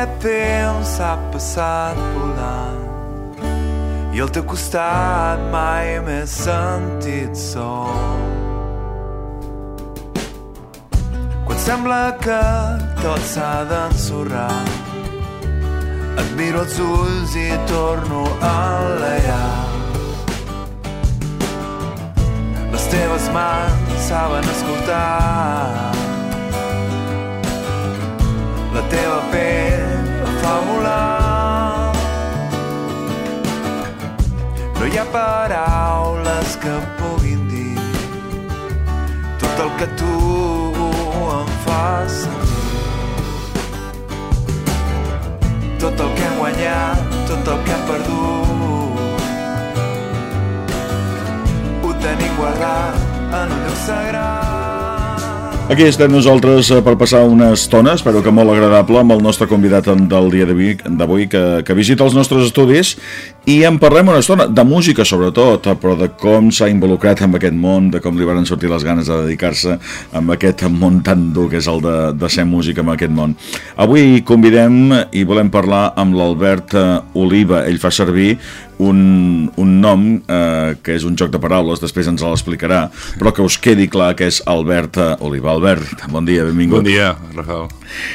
aquest temps s'ha passat volant i al teu costat mai m'he sentit sol. Quan sembla que tot s'ha d'ensorrar et miro els ulls i torno a enlairar. Les teves mans saben escoltar la teva pell fa volar. No hi ha paraules que puguin dir tot el que tu em fas. Tot el que hem guanyat, tot el que hem perdut, ho tenim guardat en un lloc sagrat. Aquí estem nosaltres eh, per passar una estona, espero que molt agradable, amb el nostre convidat del dia d'avui que, que visita els nostres estudis i en parlem una estona de música sobretot, però de com s'ha involucrat en aquest món, de com li van sortir les ganes de dedicar-se a aquest món tan dur que és el de, de ser músic en aquest món. Avui convidem i volem parlar amb l'Albert eh, Oliva, ell fa servir un, un nom eh, que és un joc de paraules, després ens l'explicarà, però que us quedi clar que és Albert eh, Oliva. Albert, bon dia, benvingut. Bon dia, Rafael.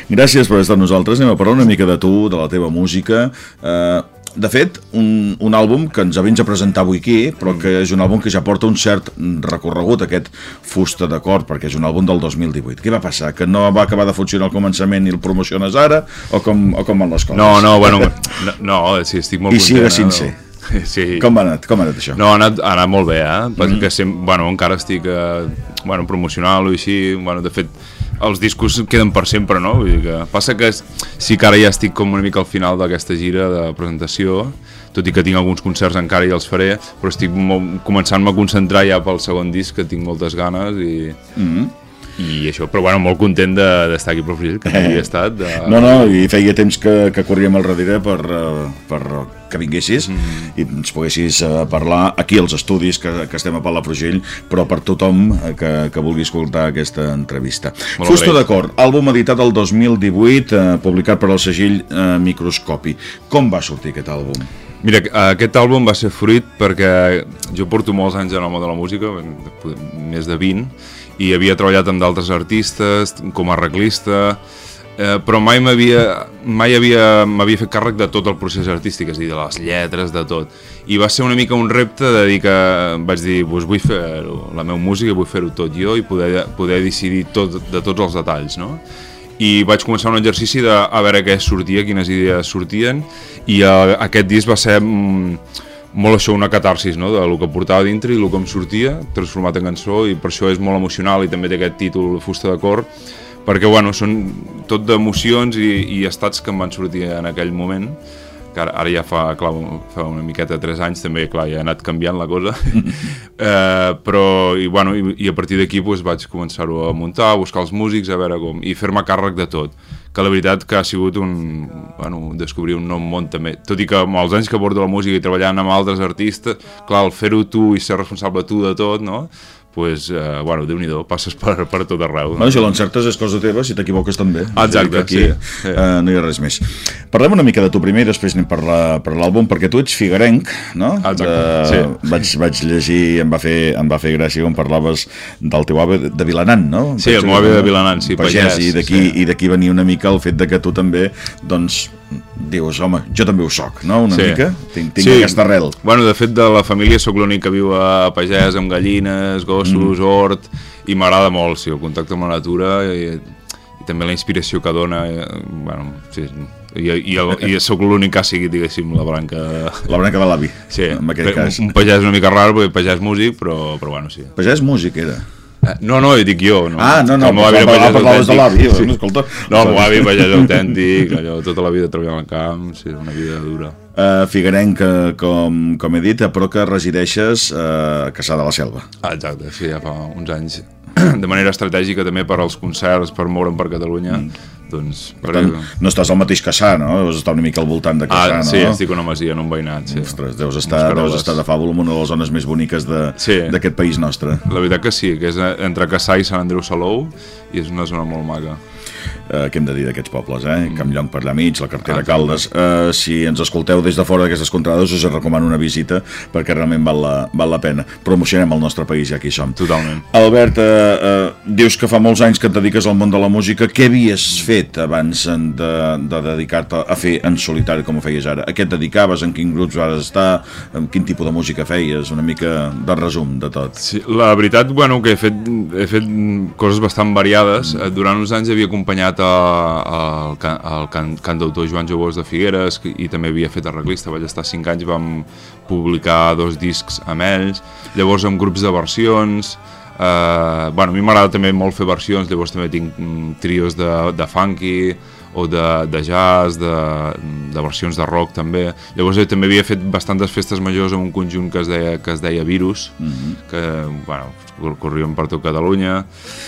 Gràcies per estar amb nosaltres. Anem a parlar una mica de tu, de la teva música. Eh, de fet, un, un àlbum que ens vins a presentar avui aquí, però que és un àlbum que ja porta un cert recorregut, aquest Fusta d'acord, perquè és un àlbum del 2018. Què va passar? Que no va acabar de funcionar al començament i el promociones ara? O com, o com van les coses? No, no, bueno, no, no sí, estic molt I content. siga sincer. Eh? Sí. Com ha anat? Com ha anat això? No, ha anat, ha anat molt bé, eh? Mm -hmm. que sem, bueno, encara estic eh, bueno, promocionant-lo i així, bueno, de fet, els discos queden per sempre, no? Vull dir que passa que sí que ara ja estic com una mica al final d'aquesta gira de presentació, tot i que tinc alguns concerts encara i els faré, però estic començant-me a concentrar ja pel segon disc, que tinc moltes ganes i... Mm -hmm i això, però bueno, molt content d'estar de, aquí a Profil, que no havia estat. De... No, no, i feia temps que, que corríem al darrere per, uh, per que vinguessis mm -hmm. i ens poguessis uh, parlar aquí als estudis que, que estem a Palafrugell, però per tothom que, que vulgui escoltar aquesta entrevista. Molt Fusta d'acord, àlbum editat el 2018, uh, publicat per al segell uh, Microscopi. Com va sortir aquest àlbum? Mira, aquest àlbum va ser fruit perquè jo porto molts anys en el món de la música, més de 20, i havia treballat amb d'altres artistes com a arreglista eh, però mai m'havia mai havia m'havia fet càrrec de tot el procés artístic, és a dir, de les lletres, de tot. I va ser una mica un repte de dir que vaig dir, pues vull fer la meva música, vull fer-ho tot jo i poder, poder decidir tot, de tots els detalls, no? I vaig començar un exercici de a veure què sortia, quines idees sortien, i uh, aquest disc va ser... Mm, molt això una catarsis no? del que portava dintre i el que em sortia transformat en cançó i per això és molt emocional i també té aquest títol Fusta de cor perquè bueno, són tot d'emocions i, i estats que em van sortir en aquell moment que ara, ara ja fa, clar, fa una miqueta de 3 anys també, clar, ja ha anat canviant la cosa eh, però i, bueno, i, i a partir d'aquí pues, vaig començar-ho a muntar, a buscar els músics a veure com, i fer-me càrrec de tot que la veritat que ha sigut un, bueno, descobrir un nou món també, tot i que amb els anys que porto la música i treballant amb altres artistes, clar, el fer-ho tu i ser responsable tu de tot, no? Pues, eh, bueno, déu nhi passes per, per tot arreu. No? si l'encertes és cosa teva, si t'equivoques també. Exacte, aquí, sí. Eh, no hi ha res més. Parlem una mica de tu primer i després anem per l'àlbum, perquè tu ets figarenc, no? Exacte, de, sí. Vaig, vaig llegir, em va, fer, em va fer gràcia quan parlaves del teu ave de Vilanant, no? Sí, el meu ave de Vilanant, sí, pagès. pagès i d'aquí sí. venia una mica el fet de que tu també, doncs, dius, home, jo també ho soc, no? Una sí. mica, tinc, tinc sí. aquesta arrel. Bueno, de fet, de la família sóc l'únic que viu a pagès, amb gallines, gossos, mm. hort, i m'agrada molt, sí, el contacte amb la natura i, i també la inspiració que dona, i, bueno, sí, i, i, el, i sóc l'únic que ha seguit, diguéssim, la branca... La branca de l'avi, sí. en aquest cas. Un, un pagès una mica rar, perquè pagès músic, però, però bueno, sí. Pagès músic era. Eh, no, no, dic jo. No. Ah, no, no, meu avi era pagès de l'avi, sí. escolta. No, el meu avi pagès autèntic, allò, tota la vida treballant al camp, sí, una vida dura. Uh, Figuerenc, com, com he dit, però que resideixes uh, a Caçà de la Selva. Ah, exacte, sí, ja fa uns anys de manera estratègica també per als concerts, per moure'm per Catalunya. Mm. Doncs, per, tant, no estàs al mateix Caçà, no? Deus estar una mica al voltant de Caçà, ah, no? sí, estic una masia, en un veïnat, sí. Ostres, deus estar, deus estar de fàbul en una de les zones més boniques d'aquest sí. país nostre. La veritat que sí, que és entre Caçà i Sant Andreu Salou i és una zona molt maca. Eh, què hem de dir d'aquests pobles, eh? Mm. Campllong per allà mig, la cartera ah, Caldes. Eh, si ens escolteu des de fora d'aquestes contrades, us recomano una visita perquè realment val la, val la pena. Promocionem el nostre país, ja aquí som. Totalment. Albert, eh, eh, dius que fa molts anys que et dediques al món de la música. Què havies fet abans de, de dedicar-te a fer en solitari com ho feies ara? A què et dedicaves? En quin grups vas estar? En quin tipus de música feies? Una mica de resum de tot. Sí, la veritat, bueno, que he fet, he fet coses bastant variades. Mm. Durant uns anys havia acompanyat el, el can, cantautor Joan Jovós de Figueres i també havia fet arreglista. Vaig estar 5 anys vam publicar dos discs amb ells. Llavors amb grups de versions, Uh, bueno, a mi m'agrada també molt fer versions, llavors també tinc mm, trios de, de funky o de, de jazz, de, de versions de rock també. Llavors eh, també havia fet bastantes festes majors en un conjunt que es deia, que es deia Virus, mm -hmm. que bueno, corríem per tot Catalunya.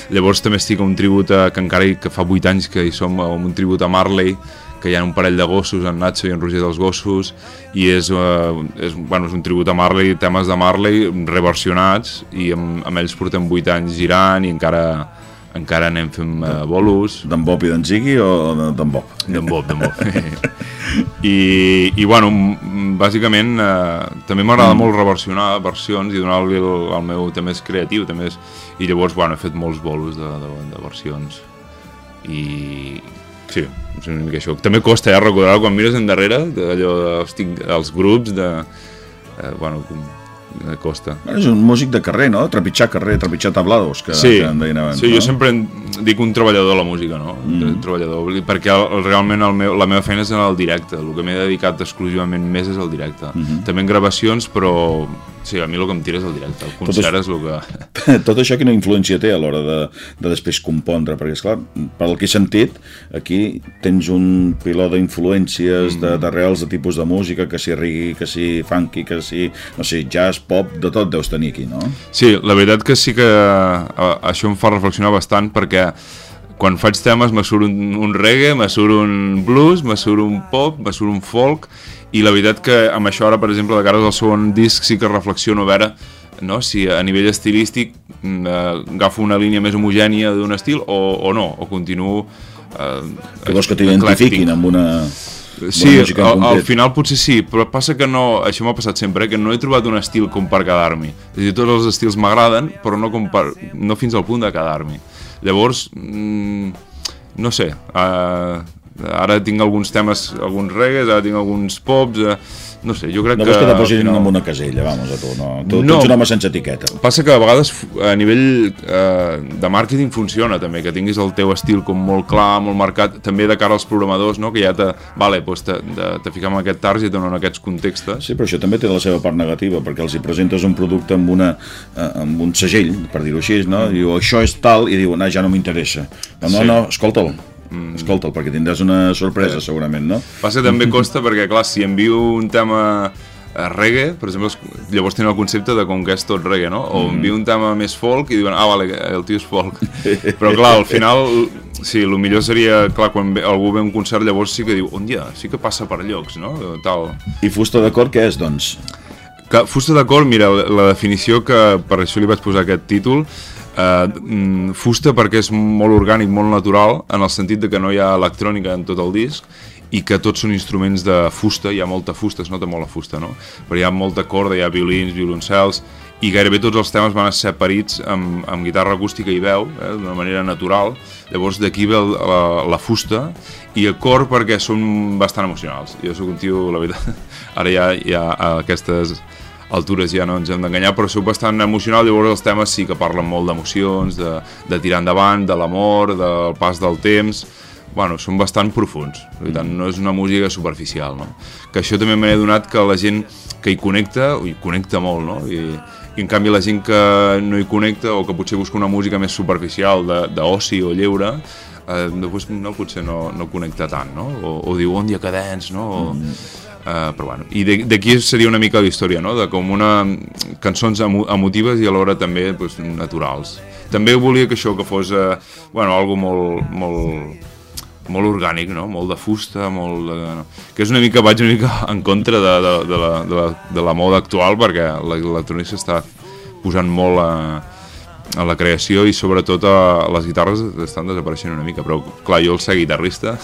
Llavors també estic a un tribut a, que encara hi, que fa 8 anys que hi som, a un tribut a Marley, que hi ha un parell de gossos, en Nacho i en Roger dels Gossos, i és, uh, és, bueno, és un tribut a Marley, temes de Marley reversionats, i amb, amb ells portem 8 anys girant i encara encara anem fent uh, bolos. D'en Bob i d'en Ziggy o d'en Bob? D'en Bob, d'en Bob. I, I, bueno, bàsicament, eh, també m'agrada mm. molt reversionar versions i donar-li el, el meu també és creatiu, també és... I llavors, bueno, he fet molts bolos de, de, de versions. I, Sí, és una mica això. També costa ja recordar quan mires endarrere, allò, estic, els grups de... Eh, bueno, costa. És un músic de carrer, no? Trepitjar carrer, trepitjar tablados, que, sí, que en deien abans, sí, no? jo sempre dic un treballador de la música, no? Mm. Un treballador, perquè el, realment el meu, la meva feina és en el directe, el que m'he dedicat exclusivament més és el directe. Mm -hmm. També en gravacions, però Sí, a mi el que em tira és el directe, el concert tot és el que... Tot això quina influència té a l'hora de, de després compondre, perquè esclar, per el que he sentit, aquí tens un piló d'influències, mm. de, de reals de tipus de música, que si reggae, que si funky, que si, no sé, jazz, pop, de tot deus tenir aquí, no? Sí, la veritat que sí que això em fa reflexionar bastant perquè quan faig temes me surt un, un reggae, me surt un blues, me surt un pop, me surt un folk i la veritat que amb això ara, per exemple, de cara al segon disc sí que reflexiono a veure no? si a nivell estilístic mm, eh, agafo una línia més homogènia d'un estil o, o no, o continuo eh, que vols que t'identifiquin amb una Sí, al, al final potser sí, però passa que no, això m'ha passat sempre, eh, que no he trobat un estil com per quedar-m'hi. És a dir, tots els estils m'agraden, però no, com per, no fins al punt de quedar-m'hi. Llavors, mmm, no sé, uh, ara tinc alguns temes, alguns reggaes, ara tinc alguns pops, eh, no sé, jo crec no que... No vols que te posin no. en una casella, vamos, a tu, no. Tu, no. tu ets un home sense etiqueta. Passa que a vegades a nivell eh, de màrqueting funciona també, que tinguis el teu estil com molt clar, molt marcat, també de cara als programadors, no? que ja te, vale, pues te, te, te fiquem en aquest target o en aquests contextes. Sí, però això també té la seva part negativa, perquè els hi presentes un producte amb, una, eh, amb un segell, per dir-ho així, no? Diu, això és tal, i diu, no, ja no m'interessa. No, no, sí. no, escolta'l, Mm. Escolta'l, perquè tindràs una sorpresa, sí. segurament, no? Passa també costa perquè, clar, si envio un tema a reggae, per exemple, llavors tenen el concepte de com que és tot reggae, no? O mm. envio un tema més folk i diuen, ah, vale, el tio és folk. Però, clar, al final, sí, el millor seria, clar, quan ve, algú ve a un concert, llavors sí que diu, un dia, sí que passa per llocs, no? Tal. I fusta d'acord què és, doncs? Que, fusta d'acord, mira, la definició que per això li vaig posar aquest títol Uh, fusta perquè és molt orgànic, molt natural, en el sentit de que no hi ha electrònica en tot el disc i que tots són instruments de fusta, hi ha molta fusta, es nota molt la fusta, no? Però hi ha molta corda, hi ha violins, violoncels, i gairebé tots els temes van ser parits amb, amb guitarra acústica i veu, eh, d'una manera natural. Llavors d'aquí ve la, la fusta i el cor perquè són bastant emocionals. Jo sóc un tio, la veritat, ara ja ha aquestes altures ja no ens hem d'enganyar, però sóc bastant emocional, llavors els temes sí que parlen molt d'emocions, de, de tirar endavant, de l'amor, del pas del temps, bueno, són bastant profuns, per tant, no és una música superficial, no? Que això també m'he donat que la gent que hi connecta, hi connecta molt, no? I, i en canvi la gent que no hi connecta o que potser busca una música més superficial d'oci o lleure, eh, després no, potser no, no connecta tant, no? O, o diu on dia cadents, no? O, mm Uh, però bueno, i d'aquí seria una mica la història, no? de com una cançons emo emotives i alhora també pues, naturals. També volia que això que fos uh, bueno, algo molt, molt, molt orgànic, no? molt de fusta, molt de... que és una mica, vaig una mica en contra de, de, de, la, de, la, de la moda actual perquè l'electrònic s'està posant molt a, a la creació i sobretot a les guitarres estan desapareixent una mica, però clar, jo el ser guitarrista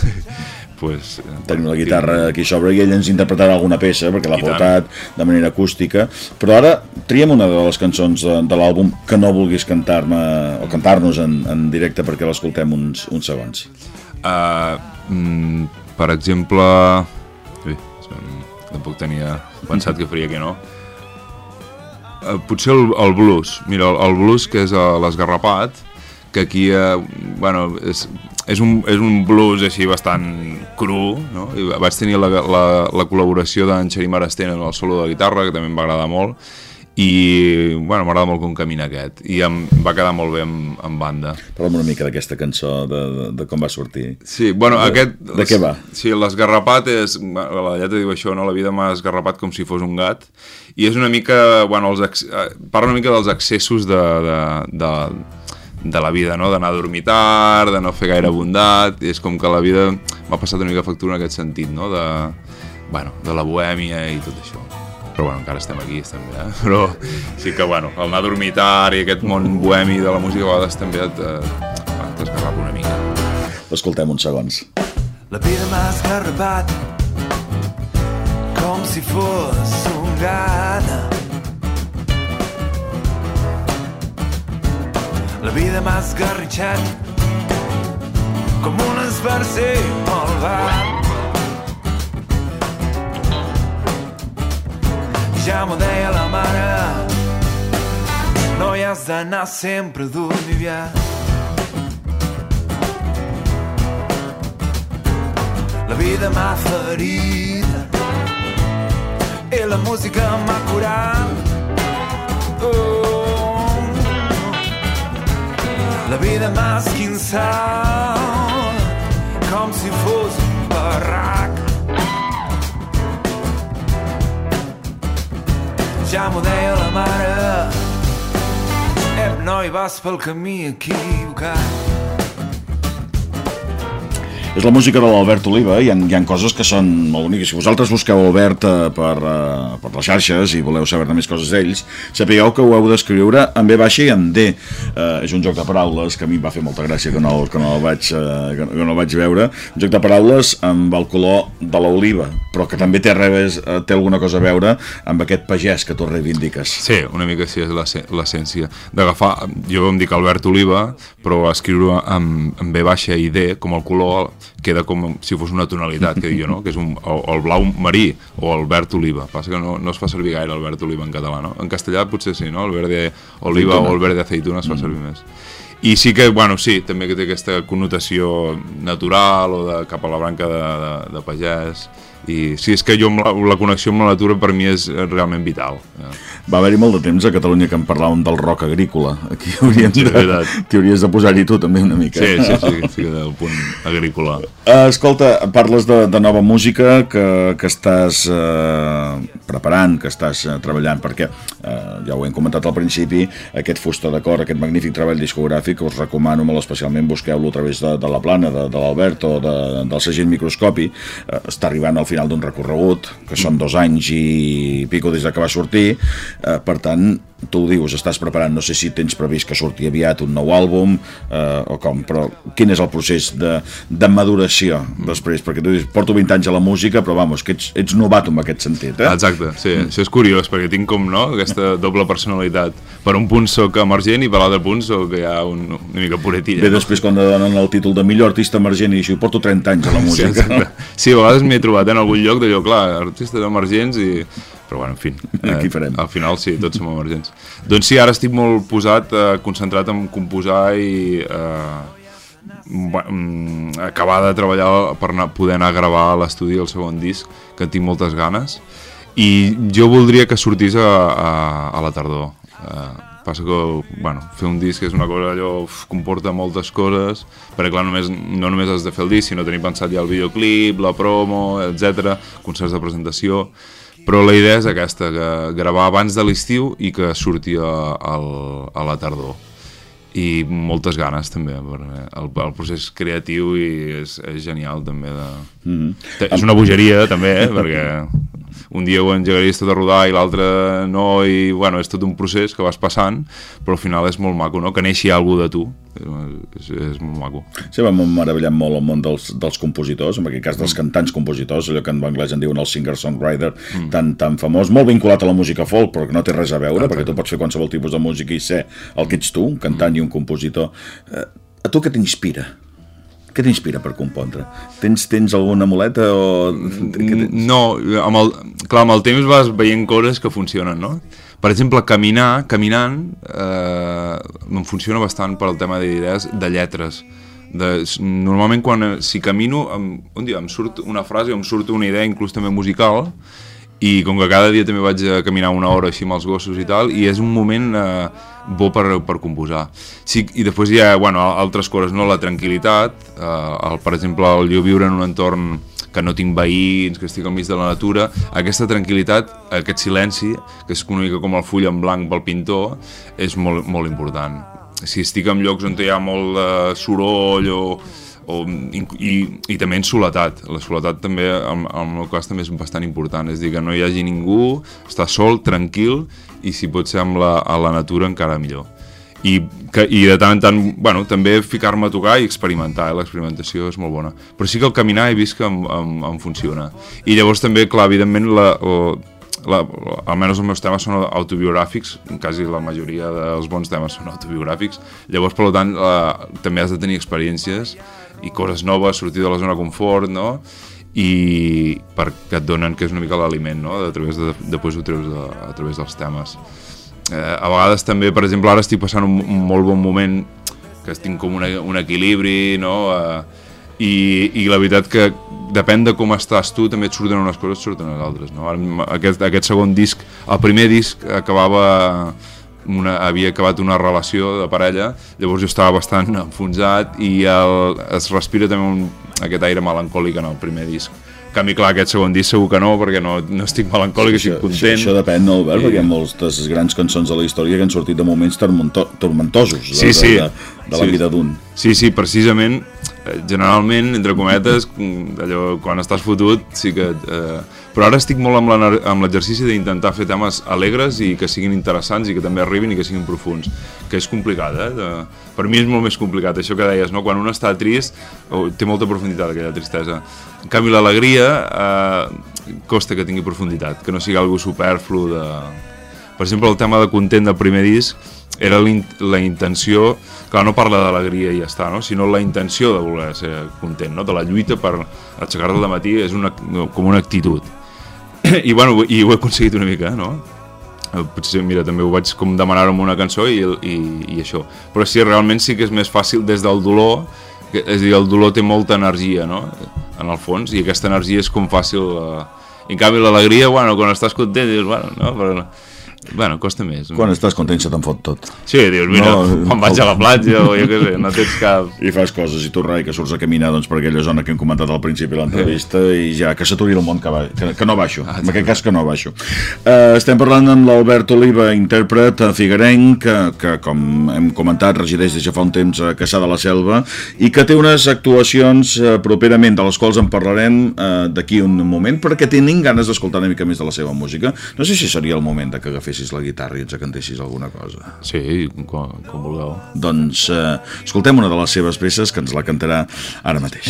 pues, eh, tenim la guitarra aquí sobre i ell ens interpretarà alguna peça perquè l'ha portat de manera acústica però ara triem una de les cançons de, de l'àlbum que no vulguis cantar-me o cantar-nos en, en directe perquè l'escoltem uns, uns segons Uh, mm, per exemple... Ui, tampoc tenia pensat que faria que no. Uh, potser el, el blues. Mira, el, el blues, que és uh, l'esgarrapat, que aquí, uh, bueno, és, és, un, és un blues així bastant cru, no? I vaig tenir la, la, la col·laboració d'en Xeri Marastén en el solo de guitarra, que també em va agradar molt, i bueno, m'agrada molt com camina aquest i em va quedar molt bé amb, amb banda Parla'm una mica d'aquesta cançó, de, de, de com va sortir. Sí, bueno, De- aquest... de què va? Sí, l'esgarrapat és... La lletra diu això, no? La vida m'ha esgarrapat com si fos un gat. I és una mica... Bueno, els, ex- eh, parla una mica dels excessos de, de, de, de la vida, no? D'anar a dormir tard, de no fer gaire bondat... És com que la vida m'ha passat una mica factura en aquest sentit, no? De, bueno, de la bohèmia i tot això. Però bueno, encara estem aquí, estem bé, eh? Però sí que, bueno, el anar a dormir tard i aquest món bohemi de la música a vegades també et, eh, t'esgarrapa una mica. L'escoltem uns segons. La vida m'ha esgarrapat com si fos un gat. La vida m'ha esgarritxat com un esbarcer malvat. Ja m'ho deia la mare, no hi has d'anar sempre aviat. La vida m'ha ferit i la música m'ha curat. Oh. La vida m'ha esquinçat com si fos un barrac. Ja m'ho deia la mare, Ep, noi, vas pel camí equivocat. És la música de l'Albert Oliva i hi hi ha coses que són molt boniques. Si vosaltres busqueu Albert eh, per, eh, per les xarxes i voleu saber més coses d'ells, sapigueu que ho heu d'escriure en B baixa i en D. Eh, és un joc de paraules que a mi em va fer molta gràcia que no, que no, el, vaig, eh, que, no- el vaig veure. Un joc de paraules amb el color de l'oliva, però que també té, res, té alguna cosa a veure amb aquest pagès que tu reivindiques. Sí, una mica sí, és l'essència. D'agafar, jo em dic Albert Oliva, però escriure amb, amb B baixa i D, com el color, queda com si fos una tonalitat, que jo, no? Que és un, o, o el blau marí, o el verd oliva. Passa que no, no es fa servir gaire el verd oliva en català, no? En castellà potser sí, no? El verde oliva Aceituna. o el verde aceituna es fa servir més. I sí que, bueno, sí, també que té aquesta connotació natural o de, cap a la branca de, de, de pagès. I sí, és que jo la, la connexió amb la natura per mi és realment vital. Eh. Va haver-hi molt de temps a Catalunya que en parlàvem del rock agrícola. Aquí hauríem Sí, de, veritat. t'hi hauries de posar-hi tu també una mica. Sí, sí, sí, sí, del punt agrícola. Uh, escolta, parles de, de nova música que, que estàs uh, preparant, que estàs uh, treballant, perquè, uh, ja ho hem comentat al principi, aquest Fusta d'acord, aquest magnífic treball discogràfic, us recomano molt especialment, busqueu-lo a través de, de la plana, de, de l'Albert o de, del segell Microscopi, uh, està arribant al final d'un recorregut, que són dos anys i pico des de que va sortir, uh, per tant, tu ho dius, estàs preparant, no sé si tens previst que surti aviat un nou àlbum eh, o com, però quin és el procés de, de maduració després? Perquè tu dius, porto 20 anys a la música, però vamos, que ets, ets novato en aquest sentit, eh? Exacte, sí, això és curiós, perquè tinc com, no?, aquesta doble personalitat. Per un punt sóc emergent i per l'altre punt sóc ja un, una mica puretilla. Bé, després quan donen el títol de millor artista emergent i així, porto 30 anys a la Sí, música. exacte. Sí, a vegades m'he trobat en algun lloc d'allò, clar, artistes emergents i... Però bueno, en fi, eh, farem. al final sí, tots som emergents. Doncs sí, ara estic molt posat, eh, concentrat en composar i eh, mm, acabar de treballar per anar, poder anar a gravar a l'estudi el segon disc, que tinc moltes ganes. I jo voldria que sortís a, a, a la tardor. Eh, passa que, bueno, fer un disc és una cosa allò, uf, comporta moltes coses, perquè clar, només, no només has de fer el disc, sinó tenir pensat ja el videoclip, la promo, etc, concerts de presentació, però la idea és aquesta, que gravar abans de l'estiu i que surti a, a la tardor i moltes ganes també el, el procés creatiu i és, és genial també de... Mhm. Té- és una bogeria també eh, perquè un dia ho engegaries tot a rodar i l'altre no, i bueno, és tot un procés que vas passant, però al final és molt maco, no? que neixi algú de tu, és, és molt maco. Sí, m'ha meravellat molt el món dels, dels compositors, en aquest cas dels cantants compositors, allò que en anglès en diuen el singer-songwriter, mm. tan, tan famós, molt vinculat a la música folk, però que no té res a veure, ah, perquè tu pots fer qualsevol tipus de música i ser el que ets tu, un cantant mm. i un compositor. Eh, a tu què t'inspira? Què t'inspira per compondre? Tens, tens alguna muleta o... No, amb el, clar, amb el temps vas veient coses que funcionen, no? Per exemple, caminar, caminant, eh, em funciona bastant per al tema d'idees de lletres. De, normalment quan si camino em, un dia em surt una frase o em surt una idea inclús també musical i com que cada dia també vaig a caminar una hora així amb els gossos i tal, i és un moment eh, bo per, per composar. Sí, I després hi ha bueno, altres coses, no? la tranquil·litat, eh, el, per exemple, el jo viure en un entorn que no tinc veïns, que estic al mig de la natura, aquesta tranquil·litat, aquest silenci, que és una mica com el full en blanc pel pintor, és molt, molt important. Si estic en llocs on hi ha molt de soroll o o, i, i també en soledat. La soledat també, en, en el meu cas, també és bastant important. És dir, que no hi hagi ningú, estar sol, tranquil, i si pot ser amb la, a la natura encara millor. I, que, i de tant en tant, bueno, també ficar-me a tocar i experimentar, eh? l'experimentació és molt bona. Però sí que el caminar he vist que em, em, em funciona. I llavors també, clar, evidentment, la, la, la, almenys els meus temes són autobiogràfics, quasi la majoria dels bons temes són autobiogràfics, llavors, per tant, la, també has de tenir experiències i coses noves, sortir de la zona de confort, no? I perquè et donen que és una mica l'aliment, no? A través de, després ho treus de, a través dels temes. Eh, a vegades també, per exemple, ara estic passant un, un molt bon moment que estic com un, un equilibri, no? Eh, i, I la veritat que depèn de com estàs tu, també et surten unes coses, et surten unes altres, no? Aquest, aquest segon disc, el primer disc acabava una, havia acabat una relació de parella, llavors jo estava bastant enfonsat i el, es respira també un, aquest aire melancòlic en el primer disc. En canvi, clar, aquest segon disc segur que no, perquè no, no estic melancòlic, estic content. Això, això depèn, no, Albert? I... Perquè hi ha moltes grans cançons de la història que han sortit de moments tormentosos sí, de, sí. de, de, de la sí. vida d'un. Sí, sí, precisament, generalment, entre cometes, allò, quan estàs fotut, sí que... Eh, però ara estic molt amb l'exercici d'intentar fer temes alegres i que siguin interessants i que també arribin i que siguin profuns, que és complicat, eh? De, per mi és molt més complicat, això que deies, no? quan un està trist, oh, té molta profunditat aquella tristesa. En canvi, l'alegria eh, costa que tingui profunditat, que no sigui algo superflu de... Per exemple, el tema de content del primer disc era la intenció, clar, no parla d'alegria i ja està, no? sinó la intenció de voler ser content, no? de la lluita per aixecar-te al matí és una, com una actitud i, bueno, i ho he aconseguit una mica, no? Eh, potser, mira, també ho vaig com demanar amb una cançó i, i, i això. Però sí, realment sí que és més fàcil des del dolor, que, és a dir, el dolor té molta energia, no?, en el fons, i aquesta energia és com fàcil... Eh... En canvi, l'alegria, bueno, quan estàs content, dius, bueno, no, però Bueno, costa més. Quan estàs content se te'n fot tot. Sí, dius, mira, no, quan vaig a la platja o jo què sé, no tens cap... I fas coses i tu rai que surts a caminar doncs, per aquella zona que hem comentat al principi de l'entrevista i ja, que s'aturi el món que, va, que, que no baixo, ah, en aquest cas que no baixo. Uh, estem parlant amb l'Albert Oliva, intèrpret a Figuerenc, que, que com hem comentat resideix des de fa un temps a Caçà de la Selva i que té unes actuacions uh, properament de les quals en parlarem uh, d'aquí un moment perquè tenim ganes d'escoltar una mica més de la seva música. No sé si seria el moment de que agafés agafessis la guitarra i ens cantessis alguna cosa. Sí, com, com vulgueu. Doncs eh, escoltem una de les seves peces que ens la cantarà ara mateix.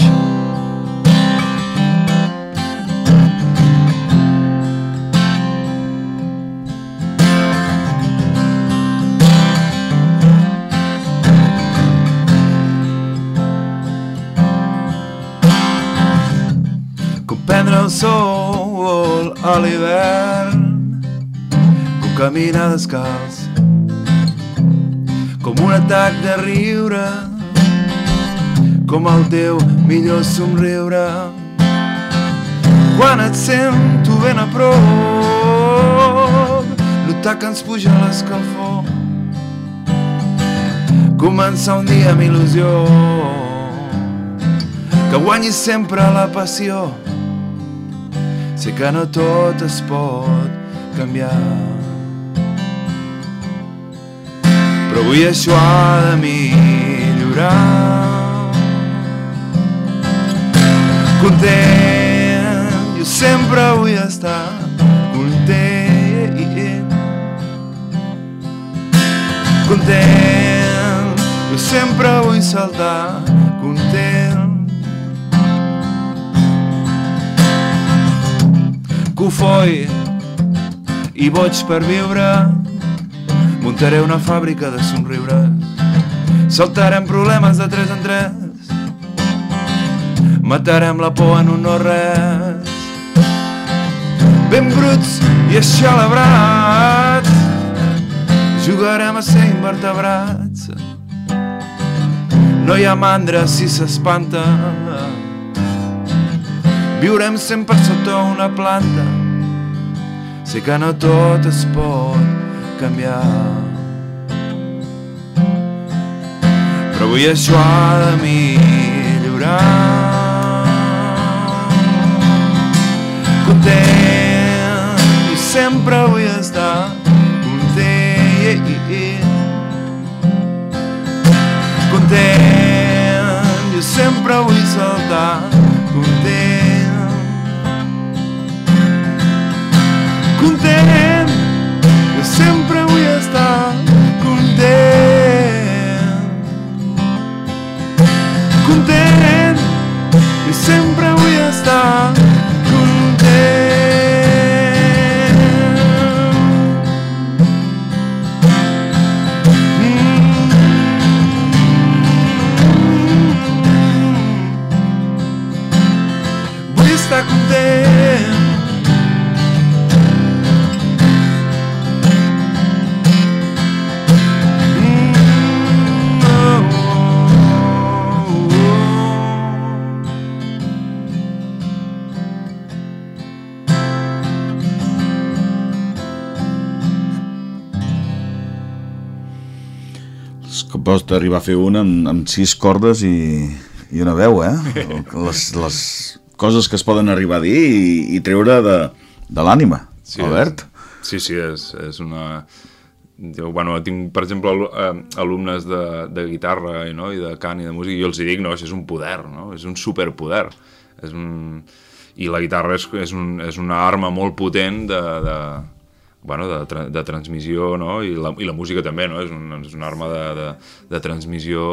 Comprendre el sol a l'hivern caminar descalç com un atac de riure com el teu millor somriure. Quan et sento ben a prop notar que ens puja l'escalfor. Començar un dia amb il·lusió que guanyis sempre la passió. Sé que no tot es pot canviar però avui això ha de millorar. Content, jo sempre vull estar content. Content, jo sempre vull saltar content. Cofoi i boig per viure muntaré una fàbrica de somriures, saltarem problemes de tres en tres, matarem la por en un no res, ben bruts i aixalabrats, jugarem a ser invertebrats. No hi ha mandra si s'espanta, viurem sempre sota una planta, sé que no tot es pot canviar. Però avui això ha de millorar. Content i sempre vull estar content. Content, jo sempre vull saltar content. Content, content. És arribar a fer un amb, amb sis cordes i, i una veu, eh? Les, les coses que es poden arribar a dir i, i treure de, de l'ànima, sí, Albert. Sí, sí, és, és una... Jo, bueno, tinc, per exemple, eh, alumnes de, de guitarra i, no? i de cant i de música, i jo els dic, no, això és un poder, no? és un superpoder. És un... I la guitarra és, és, un, és una arma molt potent de, de, bueno, de, tra de transmissió, no? I la, i la música també, no? És, un, és una arma de, de, de transmissió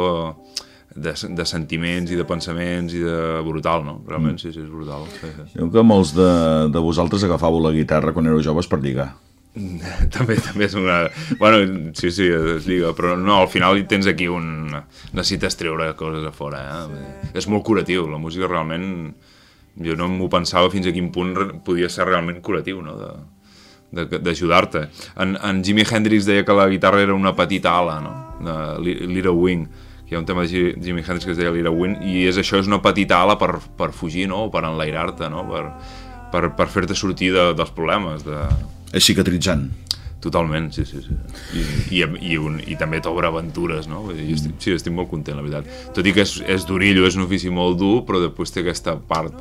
de, de sentiments i de pensaments i de brutal, no? Realment, sí, sí, és brutal. Sí, sí. Diu que molts de, de vosaltres agafàveu la guitarra quan éreu joves per lligar. també també és una... Bueno, sí, sí, es lliga, però no, al final tens aquí un... Necessites treure coses a fora, eh? És molt curatiu, la música realment... Jo no m'ho pensava fins a quin punt podia ser realment curatiu, no? De- d'ajudar-te. En, en Jimi Hendrix deia que la guitarra era una petita ala, no? De Li- Little Wing. Hi ha un tema de Ji- Jimi Hendrix que es deia Little Wing i és això, és una petita ala per, per fugir, no? O per enlairar-te, no? Per, per, per fer-te sortir de, dels problemes, de, És cicatritzant. Totalment, sí, sí, sí. I, i, i, un, i també t'obre aventures, no? Vull dir, jo estic, sí, estic molt content, la veritat. Tot i que és, és durillo, és un ofici molt dur, però després té aquesta part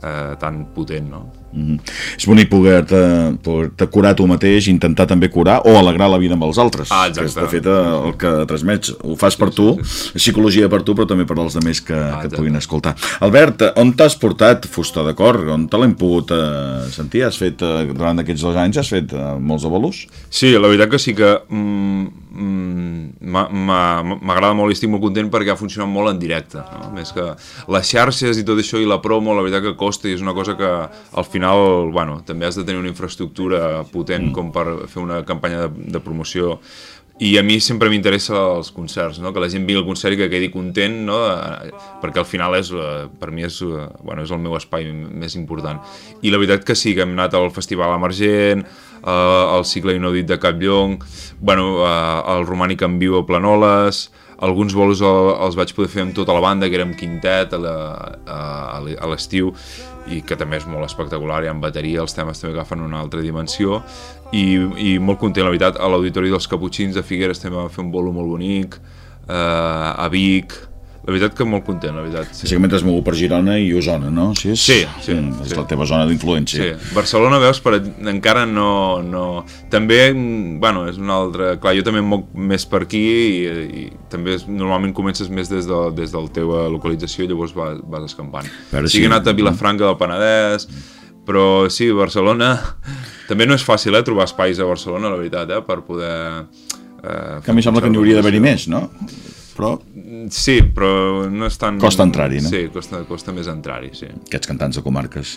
eh, tan potent, no? Mm -hmm. És bonic poder-te poder curar tu mateix, intentar també curar o alegrar la vida amb els altres. Ah, que és exacte. de fet eh, el que transmets. Ho fas per tu, psicologia per tu, però també per als altres que, que et Ah, exacte. puguin escoltar. Albert, on t'has portat fusta de cor? On te l'hem pogut eh, sentir? Has fet, eh, durant aquests dos anys, has fet eh, molts avalos? Sí, la veritat que sí que mm, mm, m'agrada molt i estic molt content perquè ha funcionat molt en directe. No? Més que les xarxes i tot això i la promo, la veritat que costa i és una cosa que al final, bueno, també has de tenir una infraestructura potent mm. com per fer una campanya de, de promoció i a mi sempre m'interessa els concerts, no? que la gent vingui al concert i que quedi content, no? Perquè al final és, eh, per mi és, eh, bueno, és el meu espai més important. I la veritat que sí, que hem anat al Festival Emergent, eh, al cicle inaudit de Capllong, bueno, eh, el Romànic en viu a Planoles, alguns bolos el, els vaig poder fer amb tota la banda, que érem quintet a l'estiu, i que també és molt espectacular, i amb bateria els temes també agafen una altra dimensió, i, i molt content, la veritat, a l'Auditori dels Caputxins de Figueres també vam fer un bolo molt bonic, eh, a Vic, la veritat que molt content, la veritat. Sí. Bàsicament t'has mogut per Girona i Osona, no? Així és? Sí, sí, Mm, És sí. la teva zona d'influència. Sí, Barcelona, veus, però encara no, no... També, mm, bueno, és un altre... Clar, jo també em moc més per aquí i, i també és, normalment comences més des de, des de la teva localització i llavors vas, vas escampant. Però sí sí. que he anat a Vilafranca del Penedès, però sí, Barcelona... També no és fàcil, eh, trobar espais a Barcelona, la veritat, eh, per poder Eh, Que a mi sembla que n'hi hauria d'haver-hi més, no? Però Sí, però no és tan... Costa entrar-hi, no? Sí, costa, costa més entrar-hi, sí. aquests cantants de comarques...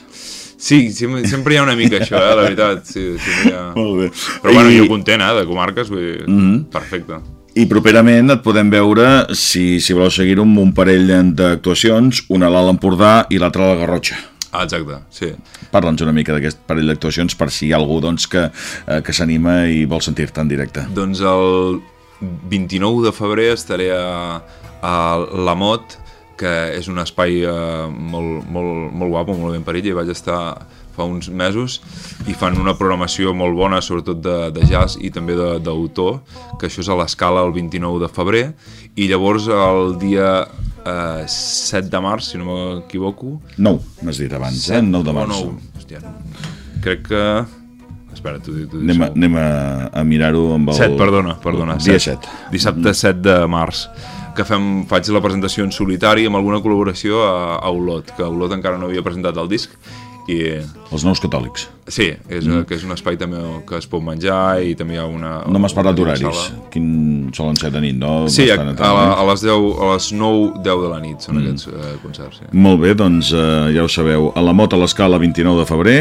Sí, sempre, sempre hi ha una mica això, eh, la veritat. Sí, sempre hi ha... Molt bé. Però bueno, I- jo content, eh, de comarques, vull dir, mm -hmm. perfecte. I properament et podem veure, si, si voleu seguir-ho, amb un parell d'actuacions, una a l'Alt Empordà i l'altra a la Garrotxa. Ah, exacte, sí. Parla'ns una mica d'aquest parell d'actuacions per si hi ha algú doncs, que, eh, que s'anima i vol sentir-te en directe. Doncs el 29 de febrer estaré a, a La Mot, que és un espai eh, molt, molt, molt guapo, molt ben parit, i vaig estar fa uns mesos i fan una programació molt bona, sobretot de, de jazz i també de- d'autor, que això és a l'escala el 29 de febrer, i llavors el dia eh, 7 de març, si no m'equivoco, 9, m'has dit abans, eh? 9 de març. nou, hòstia, crec que... Espera, t'ho dic Anem, a, anem a, a mirar-ho amb el... 7, perdona, perdona. Dia set. 7. Dissabte 7 de març que fem, faig la presentació en solitari amb alguna col·laboració a, a Olot, que Olot encara no havia presentat el disc i Els nous catòlics. Sí, és, mm. que és un espai també que es pot menjar i també hi ha una... No m'has parlat d'horaris. Quin solen ser de nit, no? Sí, a, Bastant a, la, a les 10, a les 9, 10 de la nit són mm. aquests eh, concerts. Sí. Molt bé, doncs eh, ja ho sabeu. A la Mota a l'escala 29 de febrer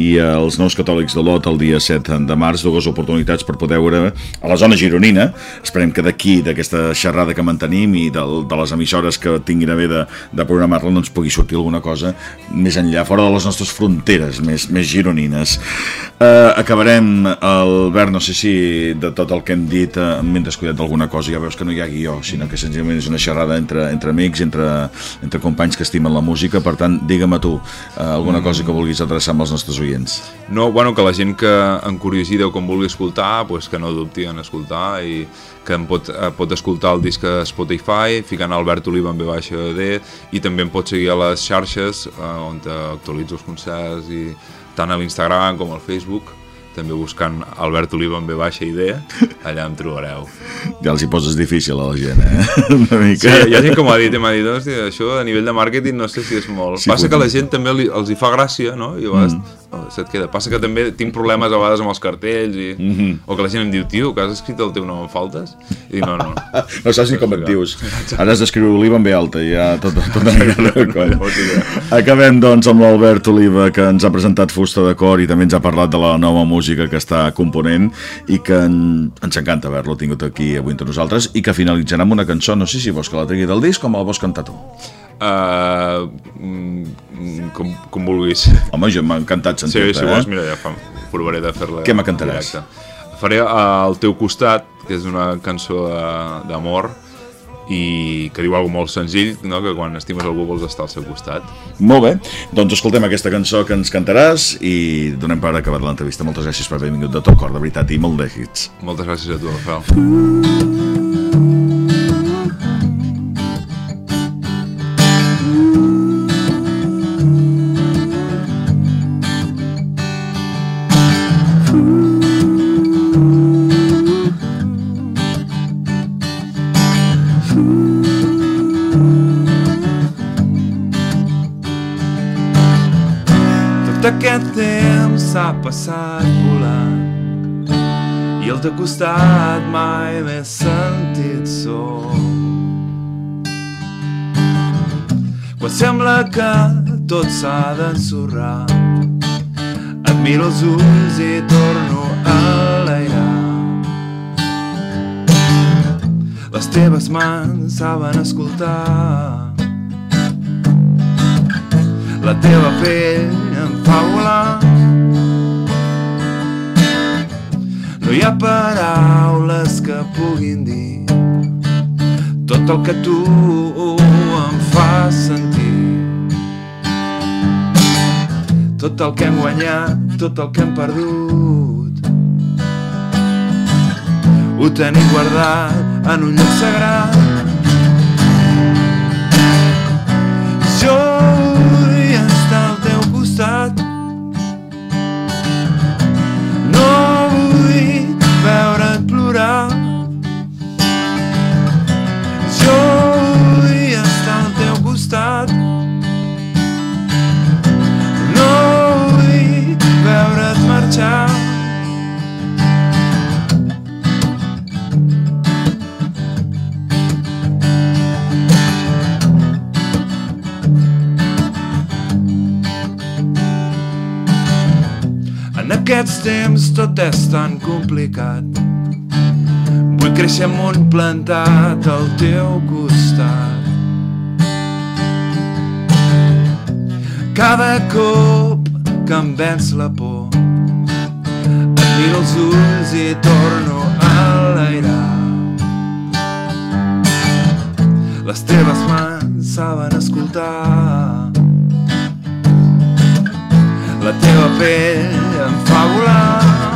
i als nous catòlics de Lot el dia 7 de març, dues oportunitats per poder veure a la zona gironina. Esperem que d'aquí, d'aquesta xerrada que mantenim i del, de les emissores que tinguin a bé de, de programar-la, no ens pugui sortir alguna cosa més enllà, fora de les nostres fronteres més, més gironines. Eh, acabarem, Albert, no sé si de tot el que hem dit eh, m'he descuidat d'alguna cosa, ja veus que no hi ha guió, sinó que senzillament és una xerrada entre, entre amics, entre, entre companys que estimen la música, per tant, digue-me tu eh, alguna cosa que vulguis adreçar amb els nostres oients. No, bueno, que la gent que en curiositat o com vulgui escoltar, pues que no dubti en escoltar i que em pot, eh, pot escoltar el disc a Spotify, ficant Albert Oliva en B-D i també em pot seguir a les xarxes eh, on actualitzo els concerts i tant a l'Instagram com al Facebook també buscant Albert Oliva en B-D allà em trobareu. Ja els hi poses difícil a la gent, eh? Una Sí, mica. hi ha gent que m'ha dit, m'ha dit, hòstia, això a nivell de màrqueting no sé si és molt... Sí, Passa pot- que la gent també li, els hi fa gràcia, no? I a vegades mm. Se't queda. Passa que també tinc problemes a vegades amb els cartells i... Mm -hmm. o que la gent em diu, tio, que has escrit el teu nom en faltes? I no, no. No saps ni com et dius. Ara has d'escriure Oliva en B alta, ja tot, tot una mica de coll. Acabem, doncs, amb l'Albert Oliva, que ens ha presentat Fusta de Cor i també ens ha parlat de la nova música que està component i que en, ens encanta haver-lo tingut aquí avui entre nosaltres i que finalitzarà amb una cançó, no sé si vols que la tregui del disc o me la vols cantar tu. Uh, mm, com, com vulguis. Home, jo m'ha encantat Sí, sentir-te, si vols, eh? mira, ja fa, provaré de fer-la. Què me en cantaràs? directe. Faré Al teu costat, que és una cançó de- d'amor i que diu alguna molt senzill, no? que quan estimes algú vols estar al seu costat. Molt bé, doncs escoltem aquesta cançó que ens cantaràs i donem per acabat l'entrevista. Moltes gràcies per haver vingut de tot cor, de veritat, i molt d'èxits. Moltes gràcies a tu, Rafael. Tot aquest temps s'ha passat volant i al teu costat mai m'he sentit sol. Quan sembla que tot s'ha d'ensorrar et miro els ulls i torno a l'airar. Les teves mans saben escoltar la teva pell em fa volar. No hi ha paraules que puguin dir tot el que tu em fas sentir. Tot el que hem guanyat, tot el que hem perdut. Ho tenim guardat en un lloc sagrat cura. Jo hi estar al teu costat. No vull veure't marxar. En aquests temps tot és tan complicat. Créixer amunt plantat al teu costat. Cada cop que em venç la por et miro els ulls i torno a l'airar. Les teves mans saben escoltar la teva pell em fa volar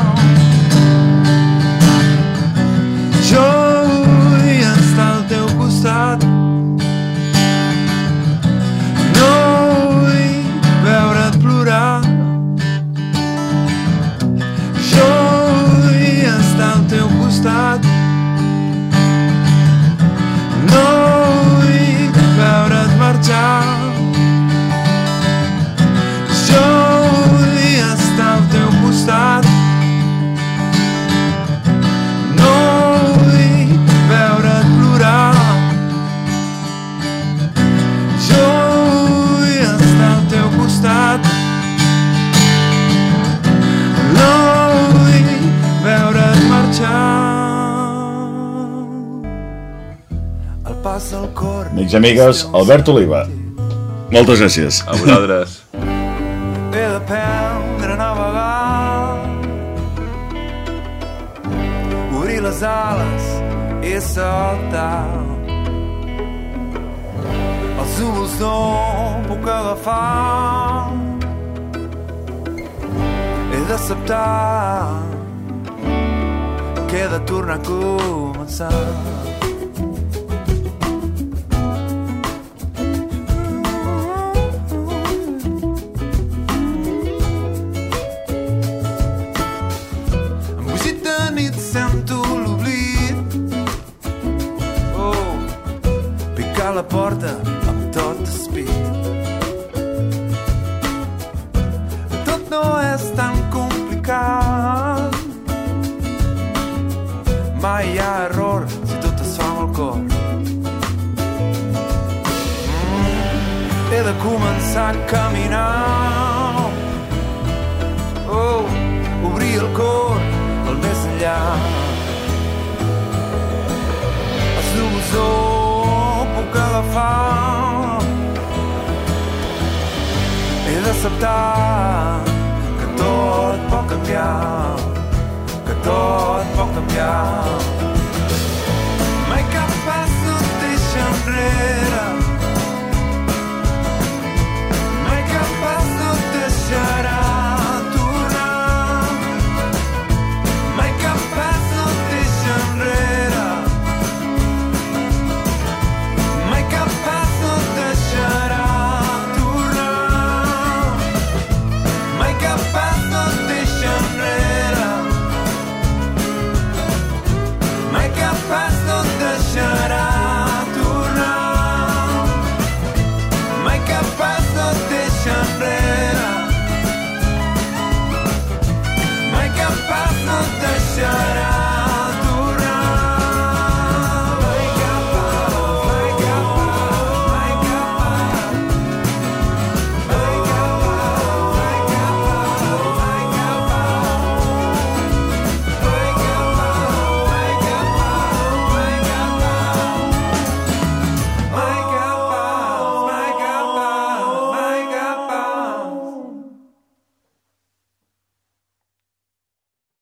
amigues, Albert Oliva. Moltes gràcies. A vosaltres. He d'aprendre a navegar Obrir les ales i saltar Els núvols no puc agafar He d'acceptar que he de tornar a començar